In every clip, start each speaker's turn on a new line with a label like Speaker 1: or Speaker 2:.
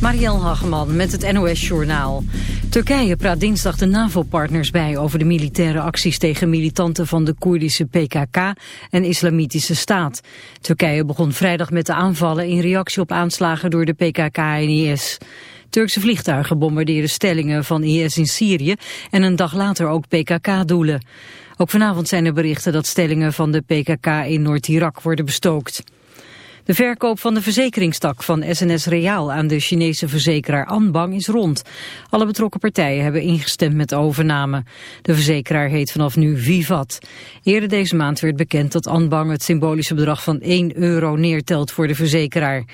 Speaker 1: Marielle Hageman met het NOS Journaal. Turkije praat dinsdag de NAVO-partners bij over de militaire acties tegen militanten van de Koerdische PKK en Islamitische Staat. Turkije begon vrijdag met de aanvallen in reactie op aanslagen door de PKK en IS. Turkse vliegtuigen bombarderen stellingen van IS in Syrië en een dag later ook PKK-doelen. Ook vanavond zijn er berichten dat stellingen van de PKK in Noord-Irak worden bestookt. De verkoop van de verzekeringstak van SNS Reaal aan de Chinese verzekeraar Anbang is rond. Alle betrokken partijen hebben ingestemd met de overname. De verzekeraar heet vanaf nu Vivat. Eerder deze maand werd bekend dat Anbang het symbolische bedrag van 1 euro neertelt voor de verzekeraar.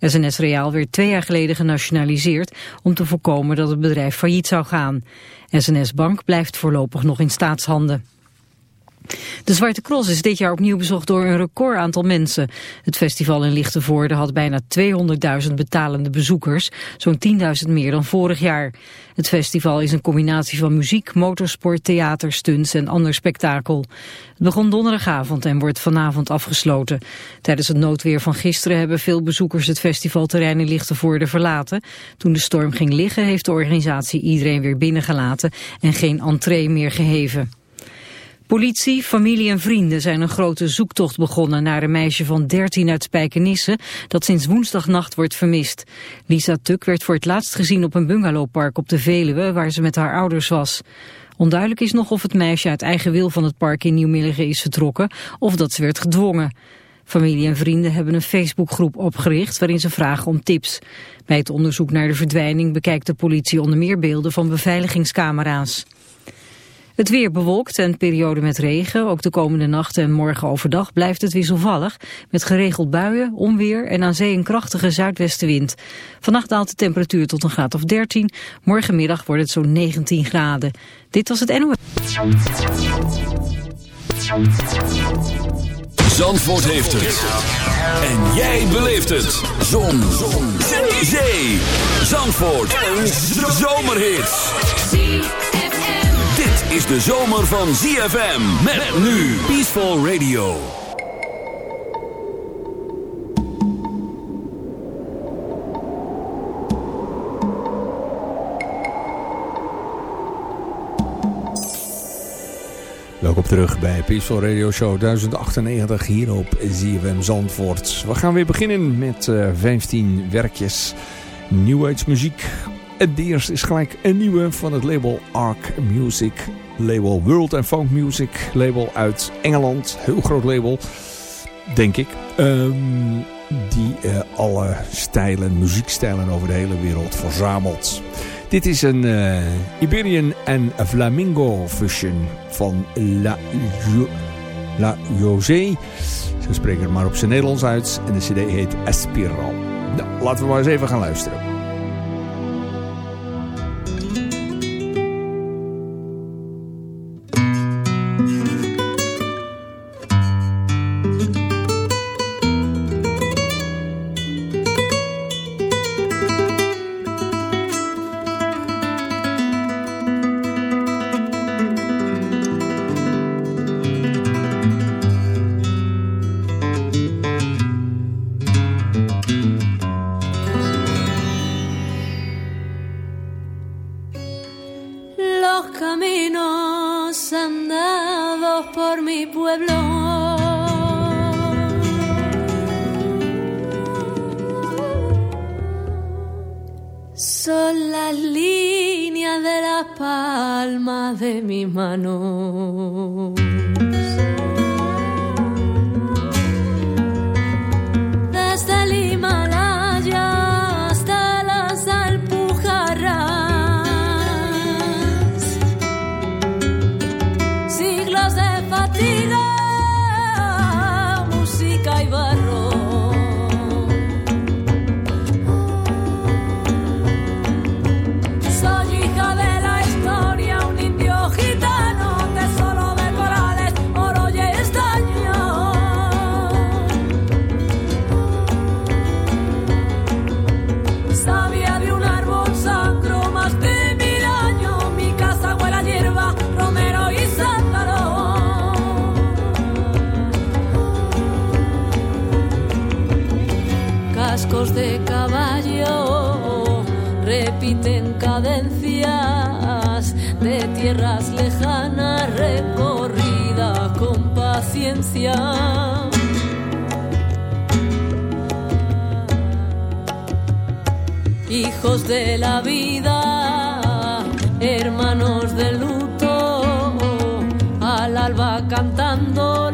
Speaker 1: SNS Reaal werd twee jaar geleden genationaliseerd om te voorkomen dat het bedrijf failliet zou gaan. SNS Bank blijft voorlopig nog in staatshanden. De Zwarte Cross is dit jaar opnieuw bezocht door een record aantal mensen. Het festival in Lichtenvoorde had bijna 200.000 betalende bezoekers, zo'n 10.000 meer dan vorig jaar. Het festival is een combinatie van muziek, motorsport, theater, stunts en ander spektakel. Het begon donderdagavond en wordt vanavond afgesloten. Tijdens het noodweer van gisteren hebben veel bezoekers het festivalterrein in Lichtenvoorde verlaten. Toen de storm ging liggen heeft de organisatie iedereen weer binnengelaten en geen entree meer geheven. Politie, familie en vrienden zijn een grote zoektocht begonnen naar een meisje van 13 uit Spijkenisse dat sinds woensdagnacht wordt vermist. Lisa Tuk werd voor het laatst gezien op een bungalowpark op de Veluwe waar ze met haar ouders was. Onduidelijk is nog of het meisje uit eigen wil van het park in Nieuwmilligen is vertrokken of dat ze werd gedwongen. Familie en vrienden hebben een Facebookgroep opgericht waarin ze vragen om tips. Bij het onderzoek naar de verdwijning bekijkt de politie onder meer beelden van beveiligingscamera's. Het weer bewolkt en periode met regen. Ook de komende nacht en morgen overdag blijft het wisselvallig. Met geregeld buien, onweer en aan zee een krachtige zuidwestenwind. Vannacht daalt de temperatuur tot een graad of 13. Morgenmiddag wordt het zo'n 19 graden. Dit was het NOS.
Speaker 2: Zandvoort heeft het. En jij beleeft het. Zon. Zon. Zee. Zandvoort. Een zomerhit is de zomer van ZFM. Met nu Peaceful Radio.
Speaker 3: Welkom terug bij Peaceful Radio Show 1098 hier op ZFM Zandvoort. We gaan weer beginnen met uh, eh, 15 werkjes nieuwheidsmuziek het eerste is gelijk een nieuwe van het label Arc Music. Label World and Funk Music. Label uit Engeland. Heel groot label. Denk ik. Um, die uh, alle stijlen, muziekstijlen over de hele wereld verzamelt. Dit is een uh, Iberian en Flamingo fusion van La, La José. Ze spreken het maar op zijn Nederlands uit. En de cd heet Espiral. Nou, laten we maar eens even gaan luisteren.
Speaker 4: caminos andados por mi pueblo. Son las líneas de las palmas de mi mano. Hijos de la vida, hermanos del luto, al alba cantando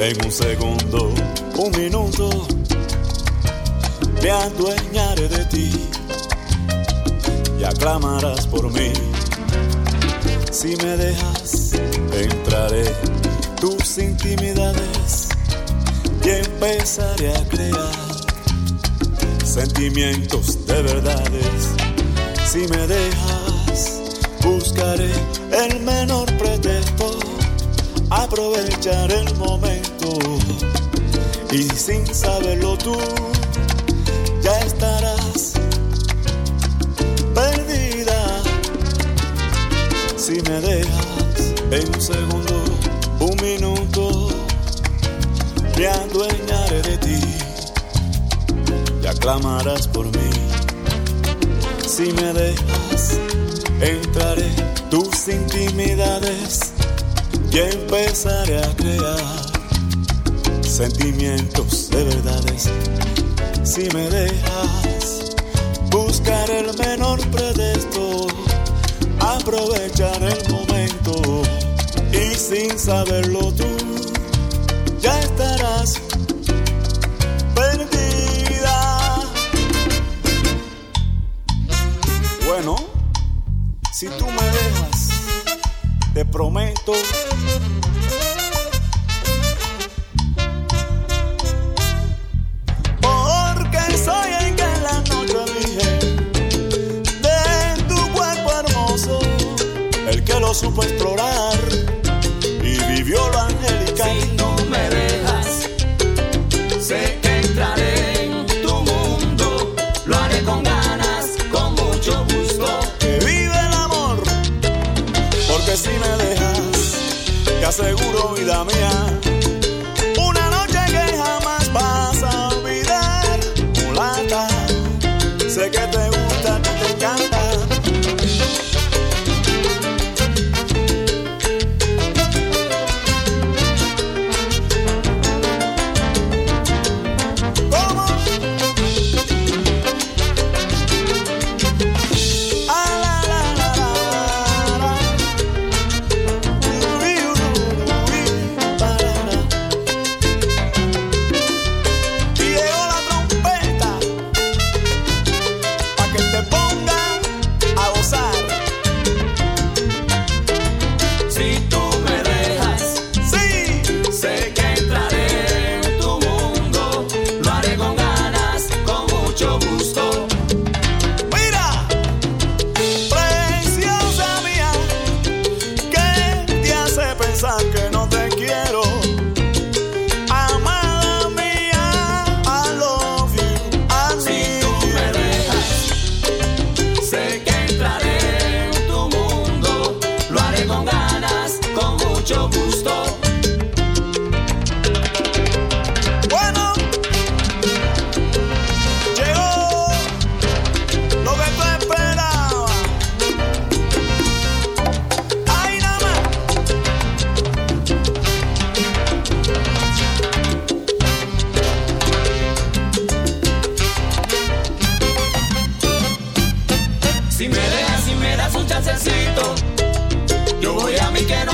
Speaker 4: en
Speaker 5: un segundo, un minuto, me adueñaré de ti y aclamarás por mí. Si me dejas, entraré tus intimidades y empezaré a crear sentimientos de verdades. Si me dejas, buscaré el menor pretexto, aprovechar el momento y sin saberlo tú ya estarás perdida. Si me dejas en un segundo, un minuto, me adueñaré de ti y aclamarás por mí. Si me dejas, entraré tus intimidades y empezaré a crear sentimientos de verdades. Si me dejas, buscar el menor pretexto, aprovechar el momento y sin saberlo tú, ya estarás perdida. Bueno, si tú me dejas, te prometo
Speaker 6: Si me dejas,
Speaker 5: si me
Speaker 6: das un chancecito, yo voy a mí que no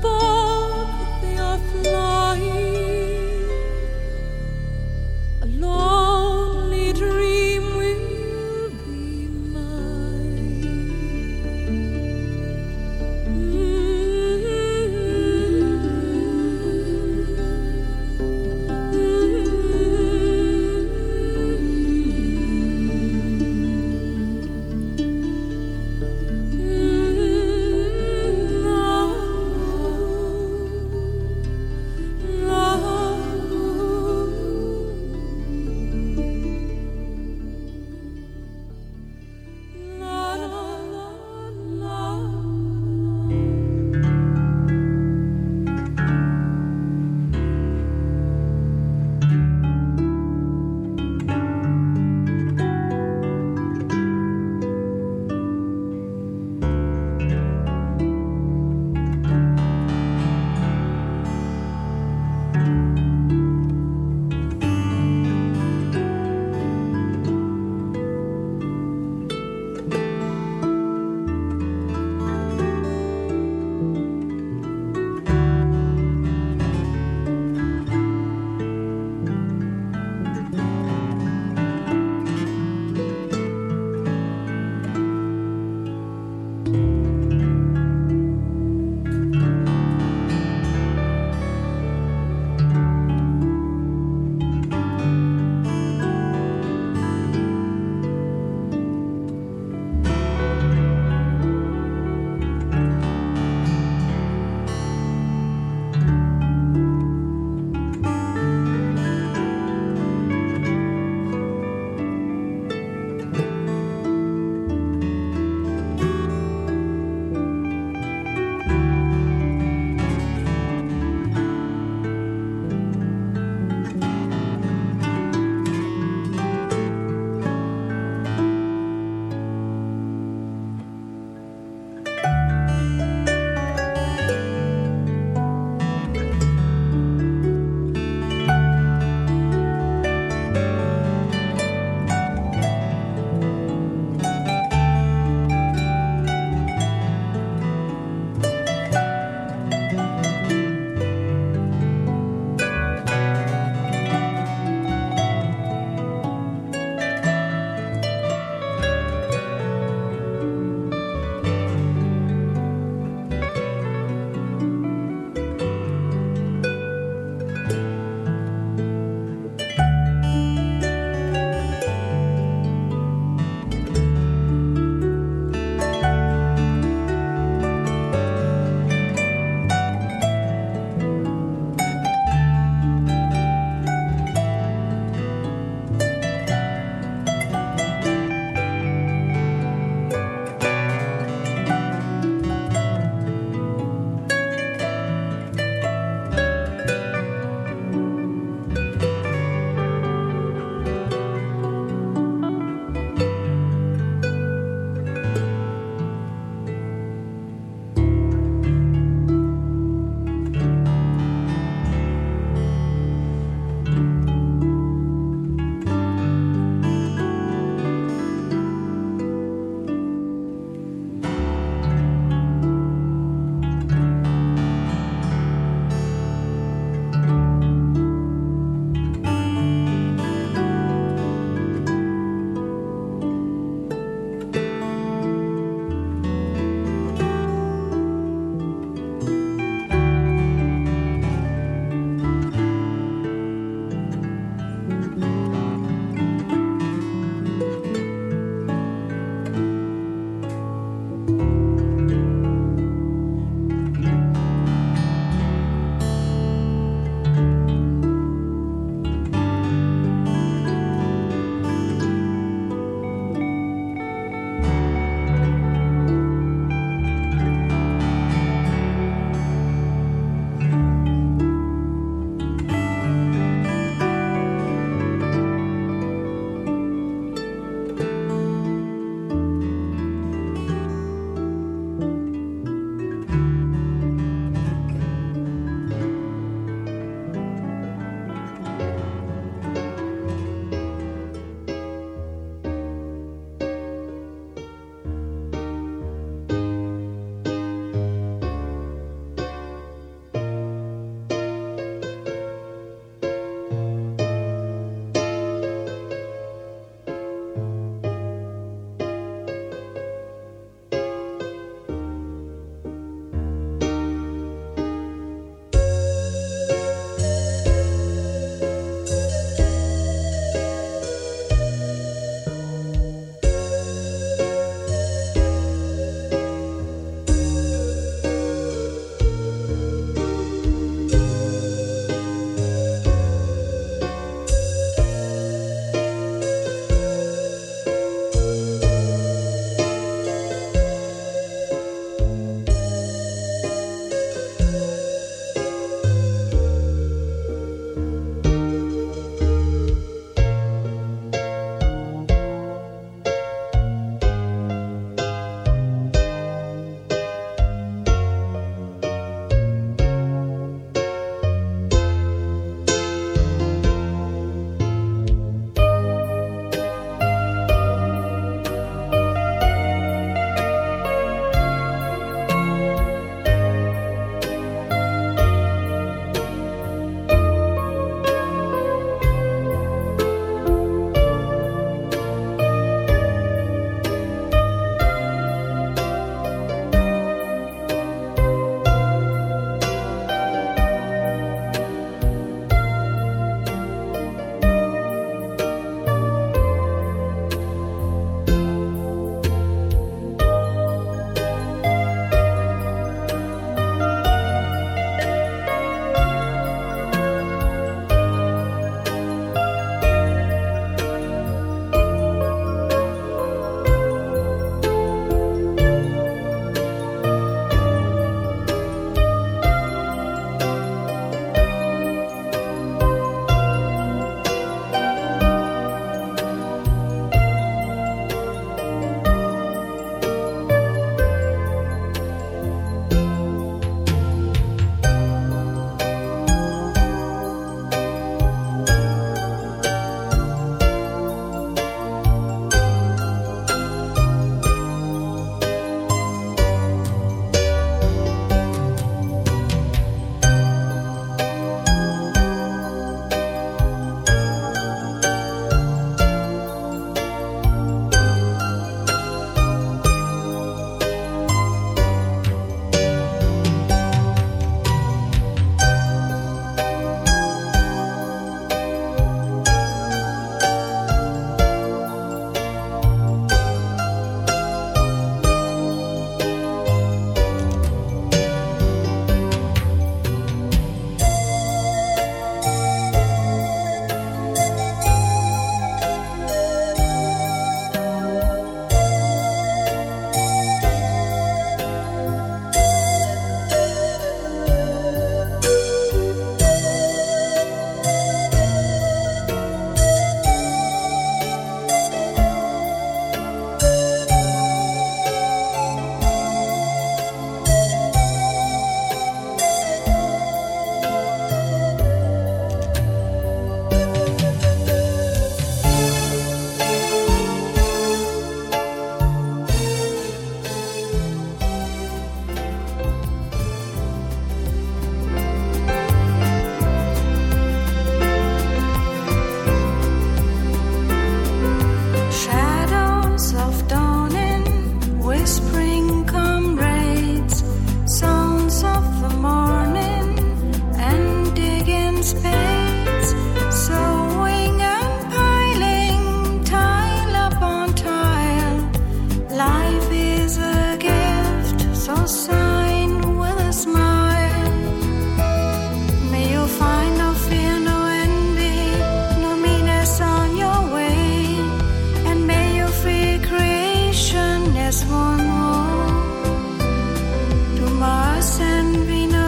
Speaker 5: above are flood.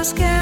Speaker 5: los que